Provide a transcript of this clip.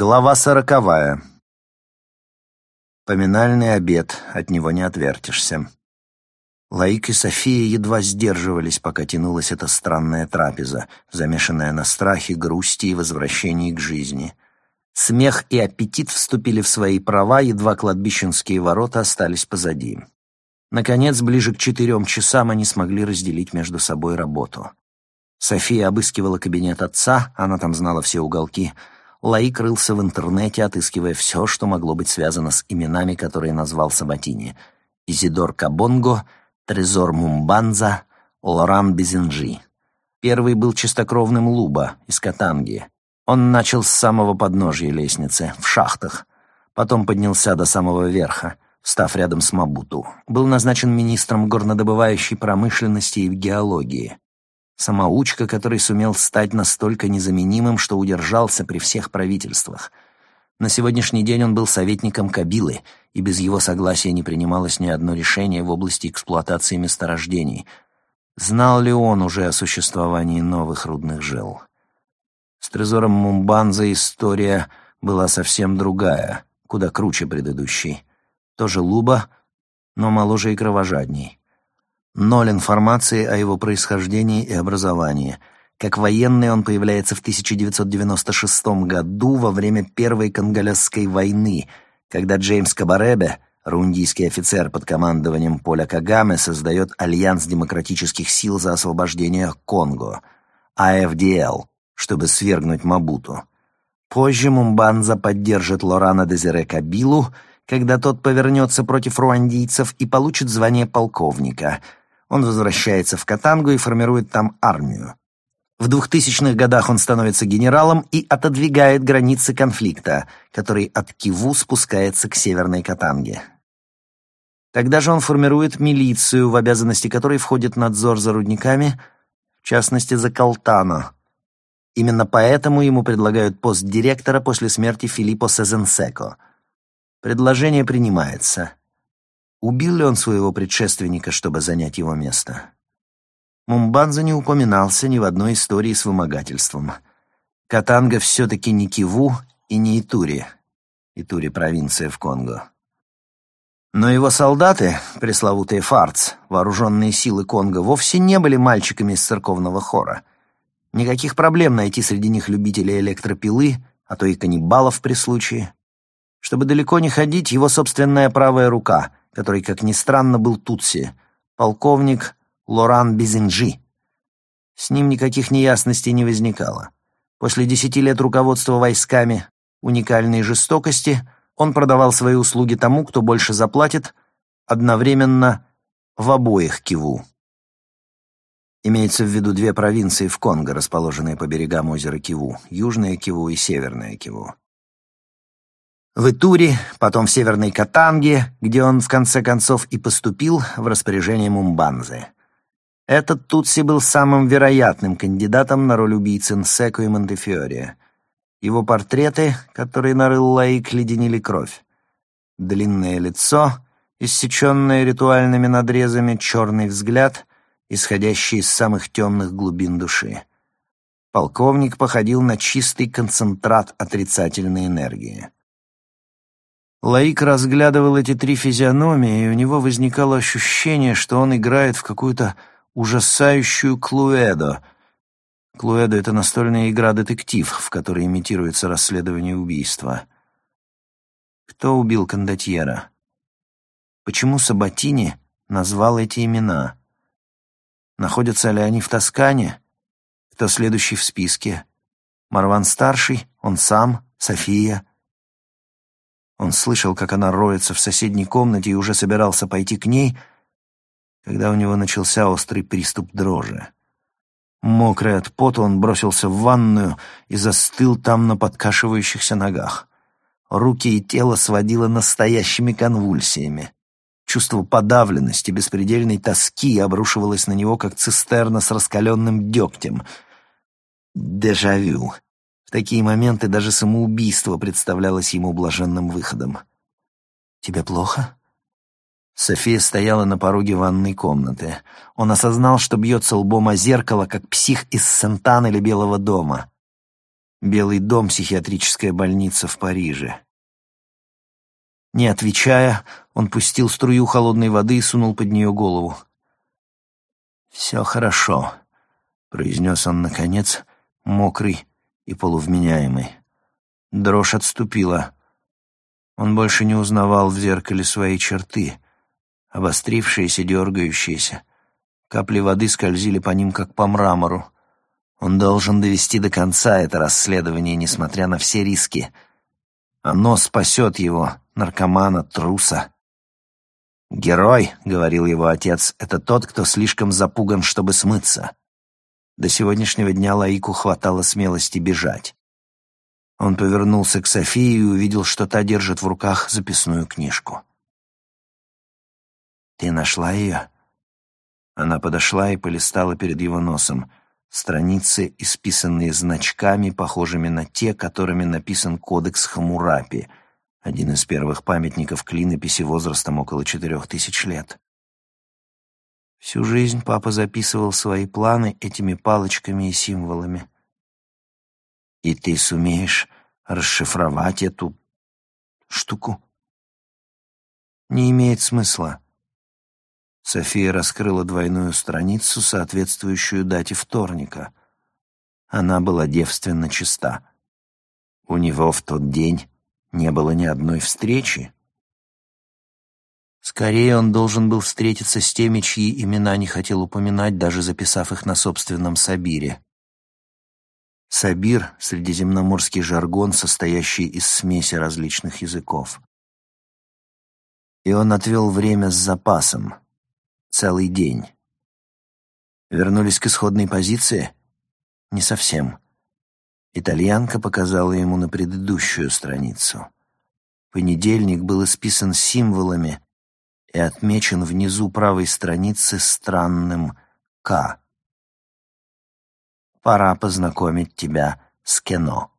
Глава сороковая. Поминальный обед, от него не отвертишься. Лаик и София едва сдерживались, пока тянулась эта странная трапеза, замешанная на страхе, грусти и возвращении к жизни. Смех и аппетит вступили в свои права, едва кладбищенские ворота остались позади. Наконец, ближе к четырем часам они смогли разделить между собой работу. София обыскивала кабинет отца, она там знала все уголки — Лаик рылся в интернете, отыскивая все, что могло быть связано с именами, которые назвал Сабатини. Изидор Кабонго, Трезор Мумбанза, Лоран Безинджи. Первый был чистокровным Луба из Катанги. Он начал с самого подножья лестницы, в шахтах. Потом поднялся до самого верха, встав рядом с Мабуту. Был назначен министром горнодобывающей промышленности и геологии. Самоучка, который сумел стать настолько незаменимым, что удержался при всех правительствах. На сегодняшний день он был советником Кабилы, и без его согласия не принималось ни одно решение в области эксплуатации месторождений. Знал ли он уже о существовании новых рудных жил? С трезором Мумбанза история была совсем другая, куда круче предыдущей. Тоже Луба, но моложе и кровожадней. Ноль информации о его происхождении и образовании. Как военный он появляется в 1996 году во время Первой Конголезской войны, когда Джеймс Кабаребе, рундийский офицер под командованием Поля Кагаме, создает Альянс демократических сил за освобождение Конго, АФДЛ, чтобы свергнуть Мабуту. Позже Мумбанза поддержит Лорана Дезире Кабилу, когда тот повернется против руандийцев и получит звание полковника — он возвращается в Катангу и формирует там армию. В 2000-х годах он становится генералом и отодвигает границы конфликта, который от Киву спускается к северной Катанге. Тогда же он формирует милицию, в обязанности которой входит надзор за рудниками, в частности за Калтано. Именно поэтому ему предлагают пост директора после смерти Филиппо Сезенсеко. Предложение принимается. Убил ли он своего предшественника, чтобы занять его место? Мумбанза не упоминался ни в одной истории с вымогательством. Катанга все-таки не Киву и не Итури. Итури — провинция в Конго. Но его солдаты, пресловутые фарц, вооруженные силы Конго, вовсе не были мальчиками из церковного хора. Никаких проблем найти среди них любителей электропилы, а то и каннибалов при случае. Чтобы далеко не ходить, его собственная правая рука — который, как ни странно, был Тутси, полковник Лоран Безинджи. С ним никаких неясностей не возникало. После десяти лет руководства войсками уникальной жестокости он продавал свои услуги тому, кто больше заплатит, одновременно в обоих Киву. Имеется в виду две провинции в Конго, расположенные по берегам озера Киву, Южная Киву и Северная Киву в Итуре, потом в Северной Катанге, где он в конце концов и поступил в распоряжение Мумбанзы. Этот Тутси был самым вероятным кандидатом на роль убийцы Нсеко и Монтефиоре. Его портреты, которые нарыл Лаик, леденили кровь. Длинное лицо, иссеченное ритуальными надрезами, черный взгляд, исходящий из самых темных глубин души. Полковник походил на чистый концентрат отрицательной энергии. Лаик разглядывал эти три физиономии, и у него возникало ощущение, что он играет в какую-то ужасающую клуэдо. Клуэдо — это настольная игра-детектив, в которой имитируется расследование убийства. Кто убил кондотьера? Почему Сабатини назвал эти имена? Находятся ли они в Тоскане? Кто следующий в списке? Марван-старший? Он сам? София? Он слышал, как она роется в соседней комнате и уже собирался пойти к ней, когда у него начался острый приступ дрожи. Мокрый от пота, он бросился в ванную и застыл там на подкашивающихся ногах. Руки и тело сводило настоящими конвульсиями. Чувство подавленности, беспредельной тоски обрушивалось на него, как цистерна с раскаленным дегтем. Дежавю. Такие моменты даже самоубийство представлялось ему блаженным выходом. «Тебе плохо?» София стояла на пороге ванной комнаты. Он осознал, что бьется лбом о зеркало, как псих из Сентан или Белого дома. Белый дом, психиатрическая больница в Париже. Не отвечая, он пустил струю холодной воды и сунул под нее голову. «Все хорошо», — произнес он, наконец, мокрый и полувменяемый. Дрожь отступила. Он больше не узнавал в зеркале свои черты, обострившиеся, дергающиеся. Капли воды скользили по ним, как по мрамору. Он должен довести до конца это расследование, несмотря на все риски. Оно спасет его, наркомана, труса. «Герой», — говорил его отец, — «это тот, кто слишком запуган, чтобы смыться». До сегодняшнего дня Лаику хватало смелости бежать. Он повернулся к Софии и увидел, что та держит в руках записную книжку. «Ты нашла ее?» Она подошла и полистала перед его носом. Страницы, исписанные значками, похожими на те, которыми написан кодекс Хамурапи, один из первых памятников клинописи возрастом около четырех тысяч лет. Всю жизнь папа записывал свои планы этими палочками и символами. И ты сумеешь расшифровать эту штуку? Не имеет смысла. София раскрыла двойную страницу, соответствующую дате вторника. Она была девственно чиста. У него в тот день не было ни одной встречи. Скорее, он должен был встретиться с теми, чьи имена не хотел упоминать, даже записав их на собственном Сабире. Сабир — средиземноморский жаргон, состоящий из смеси различных языков. И он отвел время с запасом. Целый день. Вернулись к исходной позиции? Не совсем. Итальянка показала ему на предыдущую страницу. Понедельник был исписан символами и отмечен внизу правой страницы странным «К». «Пора познакомить тебя с кино».